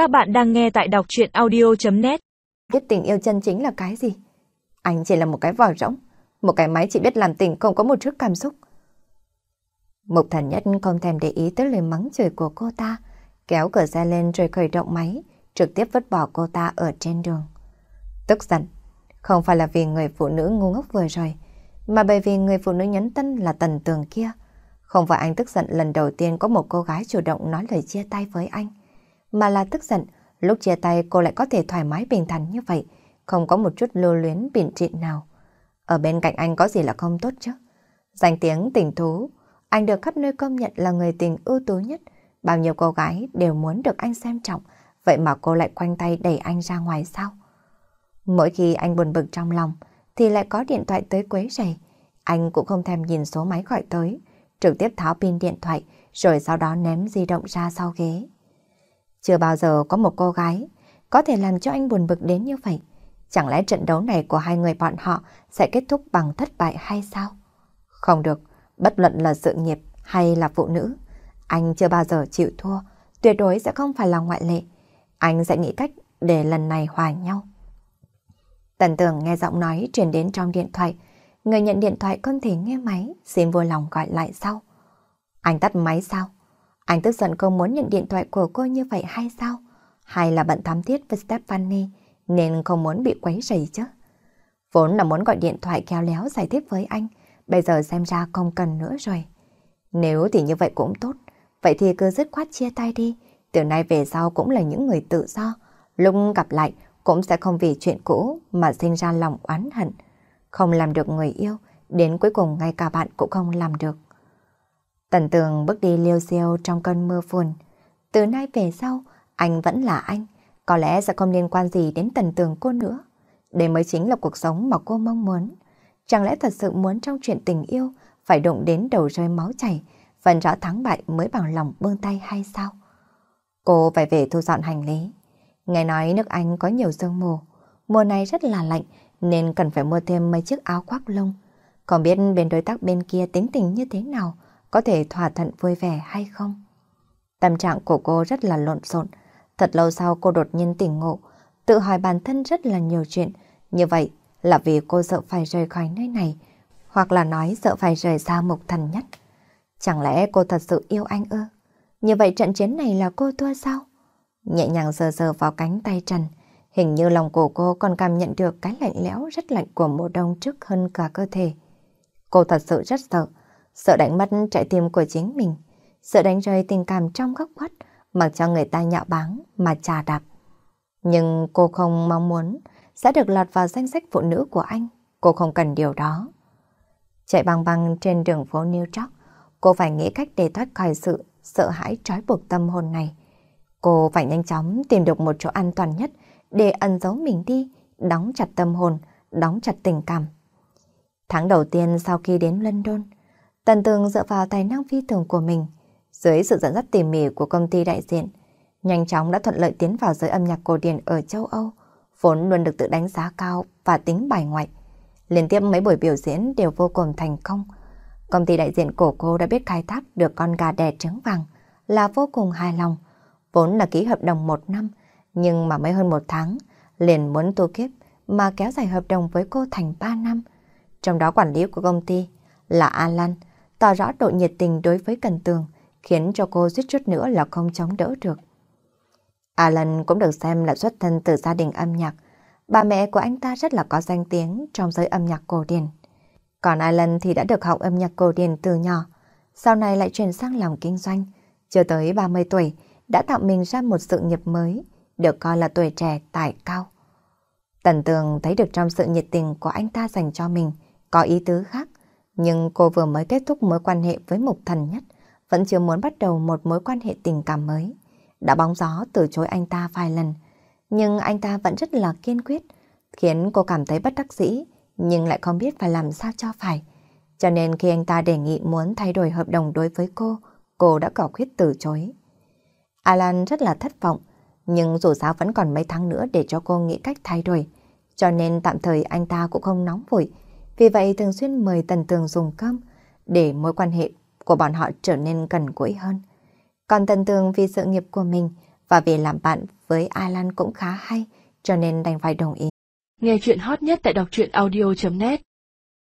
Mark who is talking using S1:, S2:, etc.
S1: Các bạn đang nghe tại đọc chuyện audio.net
S2: Biết tình yêu chân chính là cái gì? Anh chỉ là một cái vỏ rỗng, một cái máy chỉ biết làm tình không có một chút cảm xúc. Mục thần nhất không thèm để ý tới lời mắng chửi của cô ta, kéo cửa xe lên rồi khởi động máy, trực tiếp vứt bỏ cô ta ở trên đường. Tức giận, không phải là vì người phụ nữ ngu ngốc vừa rồi, mà bởi vì người phụ nữ nhấn tân là tần tường kia. Không phải anh tức giận lần đầu tiên có một cô gái chủ động nói lời chia tay với anh, mà là tức giận lúc chia tay cô lại có thể thoải mái bình thản như vậy, không có một chút lưu luyến bịn trịn nào. Ở bên cạnh anh có gì là không tốt chứ? Danh tiếng tình thú, anh được khắp nơi công nhận là người tình ưu tú nhất, bao nhiêu cô gái đều muốn được anh xem trọng, vậy mà cô lại quanh tay đẩy anh ra ngoài sao? Mỗi khi anh buồn bực trong lòng, thì lại có điện thoại tới quấy rầy. Anh cũng không thèm nhìn số máy gọi tới, trực tiếp tháo pin điện thoại, rồi sau đó ném di động ra sau ghế. Chưa bao giờ có một cô gái có thể làm cho anh buồn bực đến như vậy. Chẳng lẽ trận đấu này của hai người bọn họ sẽ kết thúc bằng thất bại hay sao? Không được, bất luận là sự nghiệp hay là phụ nữ. Anh chưa bao giờ chịu thua, tuyệt đối sẽ không phải là ngoại lệ. Anh sẽ nghĩ cách để lần này hòa nhau. Tần tưởng nghe giọng nói truyền đến trong điện thoại. Người nhận điện thoại không thể nghe máy, xin vui lòng gọi lại sau. Anh tắt máy sao? Anh tức giận không muốn nhận điện thoại của cô như vậy hay sao? Hay là bận thám thiết với Stephanie nên không muốn bị quấy rầy chứ? Vốn là muốn gọi điện thoại kéo léo giải thích với anh, bây giờ xem ra không cần nữa rồi. Nếu thì như vậy cũng tốt, vậy thì cứ dứt khoát chia tay đi, từ nay về sau cũng là những người tự do, lúc gặp lại cũng sẽ không vì chuyện cũ mà sinh ra lòng oán hận. Không làm được người yêu, đến cuối cùng ngay cả bạn cũng không làm được. Tần tường bước đi liêu xiêu trong cơn mưa phùn. Từ nay về sau, anh vẫn là anh, có lẽ sẽ không liên quan gì đến tần tường cô nữa. Đây mới chính là cuộc sống mà cô mong muốn. Chẳng lẽ thật sự muốn trong chuyện tình yêu phải đụng đến đầu rơi máu chảy, phần rõ thắng bại mới bằng lòng buông tay hay sao? Cô phải về thu dọn hành lý. Nghe nói nước Anh có nhiều sương mù, mùa này rất là lạnh nên cần phải mua thêm mấy chiếc áo khoác lông. Còn biết bên đối tác bên kia tính tình như thế nào, có thể thỏa thuận vui vẻ hay không? Tâm trạng của cô rất là lộn xộn. Thật lâu sau cô đột nhiên tỉnh ngộ, tự hỏi bản thân rất là nhiều chuyện. Như vậy là vì cô sợ phải rời khỏi nơi này, hoặc là nói sợ phải rời xa mục thần nhất. Chẳng lẽ cô thật sự yêu anh ư? Như vậy trận chiến này là cô thua sao? Nhẹ nhàng sờ sờ vào cánh tay Trần, hình như lòng của cô còn cảm nhận được cái lạnh lẽo rất lạnh của mùa đông trước hơn cả cơ thể. Cô thật sự rất sợ, sợ đánh mất trái tim của chính mình, sợ đánh rơi tình cảm trong góc khuất, mặc cho người ta nhạo báng mà trà đạp. Nhưng cô không mong muốn sẽ được lọt vào danh sách phụ nữ của anh, cô không cần điều đó. Chạy băng băng trên đường phố New York, cô phải nghĩ cách để thoát khỏi sự sợ hãi trói buộc tâm hồn này. Cô phải nhanh chóng tìm được một chỗ an toàn nhất để ẩn giấu mình đi, đóng chặt tâm hồn, đóng chặt tình cảm. Tháng đầu tiên sau khi đến London, Tần Tường dựa vào tài năng phi thường của mình, dưới sự dẫn dắt tỉ mỉ của công ty đại diện, nhanh chóng đã thuận lợi tiến vào giới âm nhạc cổ điển ở châu Âu, vốn luôn được tự đánh giá cao và tính bài ngoại. Liên tiếp mấy buổi biểu diễn đều vô cùng thành công. Công ty đại diện của cô đã biết khai thác được con gà đẻ trứng vàng, là vô cùng hài lòng. Vốn là ký hợp đồng một năm, nhưng mà mới hơn một tháng, liền muốn tu kiếp mà kéo dài hợp đồng với cô thành ba năm. Trong đó quản lý của công ty là Alan, tỏ rõ độ nhiệt tình đối với Cần Tường, khiến cho cô suýt chút nữa là không chống đỡ được. Alan cũng được xem là xuất thân từ gia đình âm nhạc. Bà mẹ của anh ta rất là có danh tiếng trong giới âm nhạc cổ điển. Còn Alan thì đã được học âm nhạc cổ điển từ nhỏ, sau này lại chuyển sang làm kinh doanh. Chưa tới 30 tuổi, đã tạo mình ra một sự nghiệp mới, được coi là tuổi trẻ tài cao. Tần Tường thấy được trong sự nhiệt tình của anh ta dành cho mình, có ý tứ khác, nhưng cô vừa mới kết thúc mối quan hệ với Mục Thần Nhất, vẫn chưa muốn bắt đầu một mối quan hệ tình cảm mới. Đã bóng gió từ chối anh ta vài lần, nhưng anh ta vẫn rất là kiên quyết, khiến cô cảm thấy bất đắc dĩ, nhưng lại không biết phải làm sao cho phải. Cho nên khi anh ta đề nghị muốn thay đổi hợp đồng đối với cô, cô đã cỏ quyết từ chối. Alan rất là thất vọng, nhưng dù sao vẫn còn mấy tháng nữa để cho cô nghĩ cách thay đổi. Cho nên tạm thời anh ta cũng không nóng vội, vì vậy thường xuyên mời Tần Tường dùng cơm để mối quan hệ của bọn họ trở nên gần gũi hơn. Còn Tần Tường vì sự nghiệp của mình Và vì làm bạn với Alan cũng khá hay, cho nên đành phải đồng ý.
S1: Nghe chuyện hot nhất tại đọc truyện audio.net